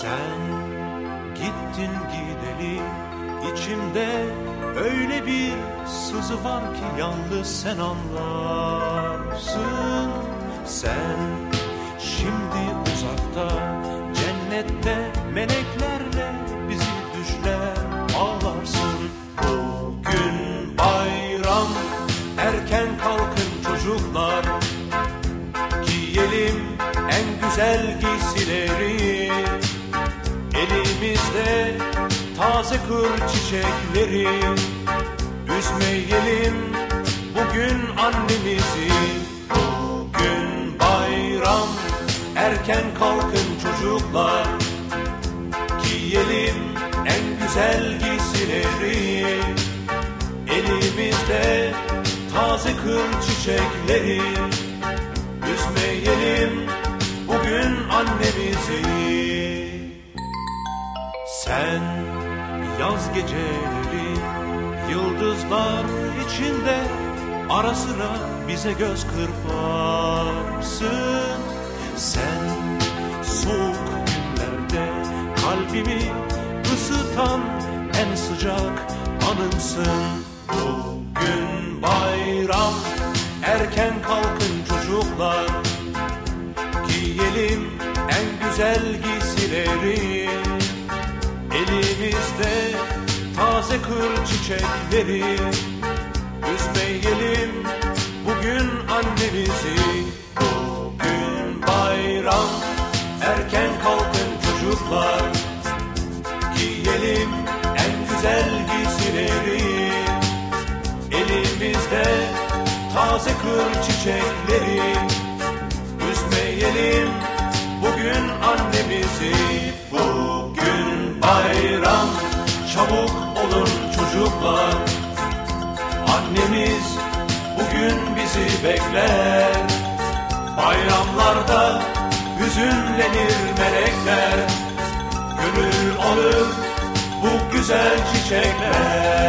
Sen gittin gideli içimde öyle bir sızı var ki yalnız sen anlarsın. Sen şimdi uzakta cennette meleklerle bizi düşler ağlarsın. Bugün bayram erken kalkın çocuklar. Giyelim en güzel giysileri. Taze kır çiçekleri. Üzmeyelim bugün annemizi. Bugün bayram erken kalkın çocuklar. Giyelim en güzel giysileri. Elimizde taze kır çiçekleri. Üzmeyelim bugün annemizi. Sen yaz geceleri yıldızlar içinde Ara sıra bize göz kırparsın. Sen soğuk günlerde kalbimi ısıtan en sıcak anımsın. Bugün bayram erken kalkın çocuklar. Giyelim en güzel giysileri. Elimizde taze kır çiçekleri Üzmeyelim bugün annemizi. Bugün bayram erken kalkın çocuklar. Giyelim en güzel giysileri. Elimizde taze kır çiçekleri Üzmeyelim bugün annemizi. Bugün bayram çabuk çocuklar Annemiz bugün bizi bekler. Bayramlarda hüzünlenir melekler. Gönül alır bu güzel çiçekler